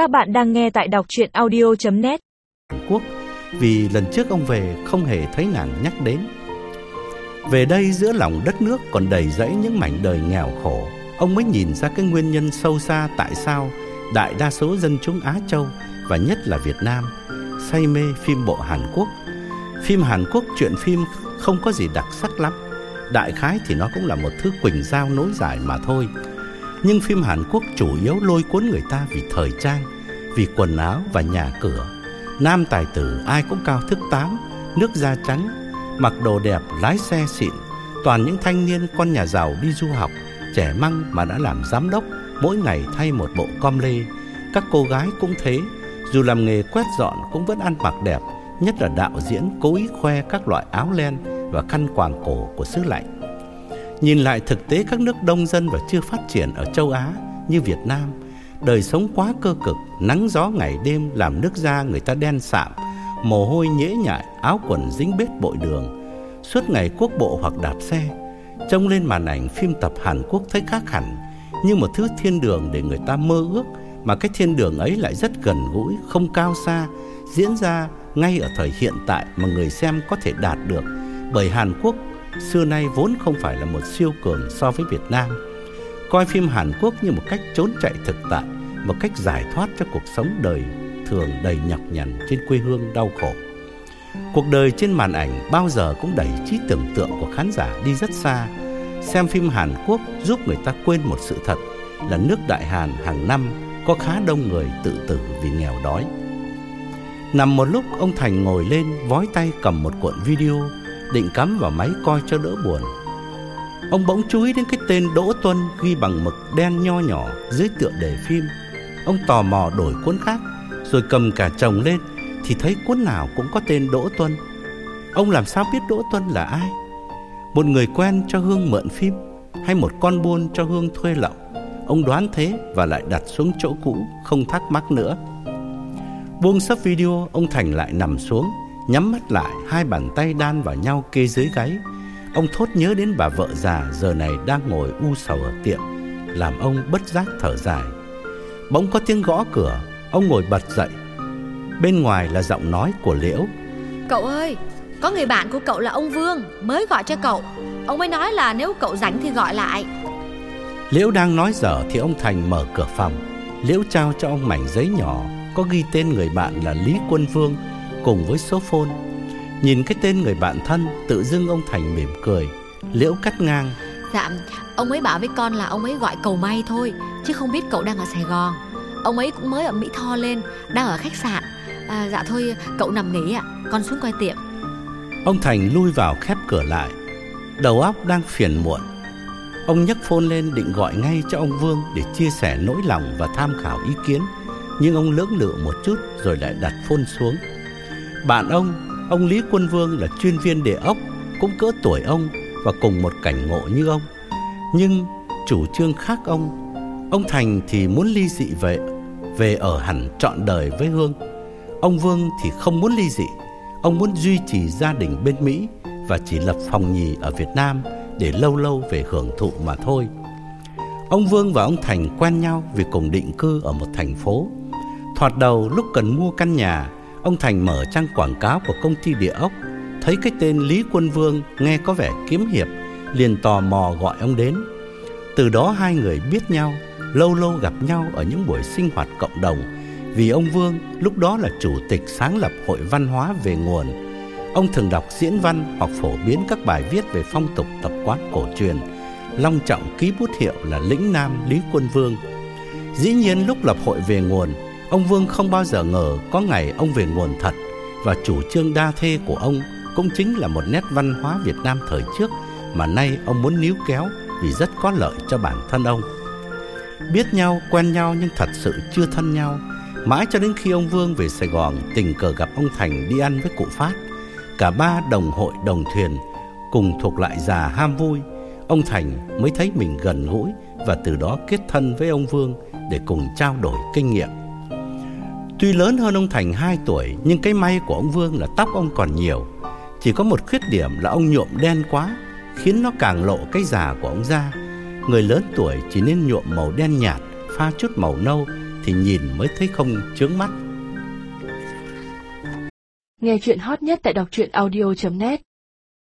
Các bạn đang nghe tại đọc chuyện audio.net Hàn Quốc vì lần trước ông về không hề thấy nàng nhắc đến. Về đây giữa lòng đất nước còn đầy rẫy những mảnh đời nghèo khổ, ông mới nhìn ra cái nguyên nhân sâu xa tại sao đại đa số dân chúng Á Châu và nhất là Việt Nam say mê phim bộ Hàn Quốc. Phim Hàn Quốc chuyện phim không có gì đặc sắc lắm, đại khái thì nó cũng là một thứ quỳnh dao nối dài mà thôi. Nhưng phim Hàn Quốc chủ yếu lôi cuốn người ta vì thời trang, vì quần áo và nhà cửa. Nam tài tử ai cũng cao thức tám, nước da trắng, mặc đồ đẹp, lái xe xịn, toàn những thanh niên con nhà giàu đi du học, trẻ măng mà đã làm giám đốc, mỗi ngày thay một bộ com lê. Các cô gái cũng thế, dù làm nghề quét dọn cũng vẫn ăn mặc đẹp, nhất là đạo diễn cố ý khoe các loại áo len và khăn quàng cổ của xứ lạnh. Nhìn lại thực tế các nước đông dân và chưa phát triển ở châu Á như Việt Nam, đời sống quá cơ cực, nắng gió ngày đêm làm nước da người ta đen sạm, mồ hôi nhễ nhại, áo quần dính bết bội đường. Suốt ngày quốc bộ hoặc đạp xe, trông lên màn ảnh phim tập Hàn Quốc thấy khác hẳn, như một thứ thiên đường để người ta mơ ước, mà cái thiên đường ấy lại rất gần gũi, không cao xa, diễn ra ngay ở thời hiện tại mà người xem có thể đạt được, bởi Hàn Quốc xưa nay vốn không phải là một siêu cường so với Việt Nam. Coi phim Hàn Quốc như một cách trốn chạy thực tại, một cách giải thoát cho cuộc sống đời thường đầy nhọc nhằn trên quê hương đau khổ. Cuộc đời trên màn ảnh bao giờ cũng đẩy trí tưởng tượng của khán giả đi rất xa. Xem phim Hàn Quốc giúp người ta quên một sự thật là nước Đại Hàn hàng năm có khá đông người tự tử vì nghèo đói. Nằm một lúc ông Thành ngồi lên vói tay cầm một cuộn video định cắm vào máy coi cho đỡ buồn. Ông bỗng chú ý đến cái tên Đỗ Tuân ghi bằng mực đen nho nhỏ dưới tựa đề phim. Ông tò mò đổi cuốn khác, rồi cầm cả chồng lên thì thấy cuốn nào cũng có tên Đỗ Tuân. Ông làm sao biết Đỗ Tuân là ai? Một người quen cho Hương mượn phim hay một con buôn cho Hương thuê lậu? Ông đoán thế và lại đặt xuống chỗ cũ, không thắc mắc nữa. Buông sắp video, ông Thành lại nằm xuống Nhắm mắt lại, hai bàn tay đan vào nhau kê dưới gáy. Ông thốt nhớ đến bà vợ già giờ này đang ngồi u sầu ở tiệm, làm ông bất giác thở dài. Bỗng có tiếng gõ cửa, ông ngồi bật dậy. Bên ngoài là giọng nói của Liễu. Cậu ơi, có người bạn của cậu là ông Vương mới gọi cho cậu. Ông mới nói là nếu cậu rảnh thì gọi lại. Liễu đang nói dở thì ông Thành mở cửa phòng. Liễu trao cho ông mảnh giấy nhỏ có ghi tên người bạn là Lý Quân Vương cùng với số phone. Nhìn cái tên người bạn thân, tự dưng ông Thành mỉm cười, liễu cắt ngang. Dạ, ông ấy bảo với con là ông ấy gọi cầu may thôi, chứ không biết cậu đang ở Sài Gòn. Ông ấy cũng mới ở Mỹ Tho lên, đang ở khách sạn. À, dạ thôi, cậu nằm nghỉ ạ, con xuống coi tiệm. Ông Thành lui vào khép cửa lại, đầu óc đang phiền muộn. Ông nhấc phone lên định gọi ngay cho ông Vương để chia sẻ nỗi lòng và tham khảo ý kiến, nhưng ông lưỡng lự một chút rồi lại đặt phone xuống. Bạn ông, ông Lý Quân Vương là chuyên viên địa ốc, cũng cỡ tuổi ông và cùng một cảnh ngộ như ông. Nhưng chủ trương khác ông. Ông Thành thì muốn ly dị về, về ở hẳn trọn đời với Hương. Ông Vương thì không muốn ly dị. Ông muốn duy trì gia đình bên Mỹ và chỉ lập phòng nhì ở Việt Nam để lâu lâu về hưởng thụ mà thôi. Ông Vương và ông Thành quen nhau vì cùng định cư ở một thành phố. Thoạt đầu lúc cần mua căn nhà, Ông Thành mở trang quảng cáo của công ty địa ốc, thấy cái tên Lý Quân Vương nghe có vẻ kiếm hiệp, liền tò mò gọi ông đến. Từ đó hai người biết nhau, lâu lâu gặp nhau ở những buổi sinh hoạt cộng đồng, vì ông Vương lúc đó là chủ tịch sáng lập Hội Văn hóa về nguồn. Ông thường đọc diễn văn hoặc phổ biến các bài viết về phong tục tập quán cổ truyền, long trọng ký bút hiệu là Lĩnh Nam Lý Quân Vương. Dĩ nhiên lúc lập hội về nguồn, Ông Vương không bao giờ ngờ có ngày ông về nguồn thật và chủ trương đa thê của ông cũng chính là một nét văn hóa Việt Nam thời trước mà nay ông muốn níu kéo vì rất có lợi cho bản thân ông. Biết nhau, quen nhau nhưng thật sự chưa thân nhau. Mãi cho đến khi ông Vương về Sài Gòn tình cờ gặp ông Thành đi ăn với cụ Phát. Cả ba đồng hội đồng thuyền cùng thuộc lại già ham vui. Ông Thành mới thấy mình gần gũi và từ đó kết thân với ông Vương để cùng trao đổi kinh nghiệm. Tuy lớn hơn ông Thành 2 tuổi nhưng cái may của ông Vương là tóc ông còn nhiều. Chỉ có một khuyết điểm là ông nhuộm đen quá, khiến nó càng lộ cái già của ông ra. Người lớn tuổi chỉ nên nhuộm màu đen nhạt, pha chút màu nâu thì nhìn mới thấy không chướng mắt. Nghe chuyện hot nhất tại đọc truyện audio.net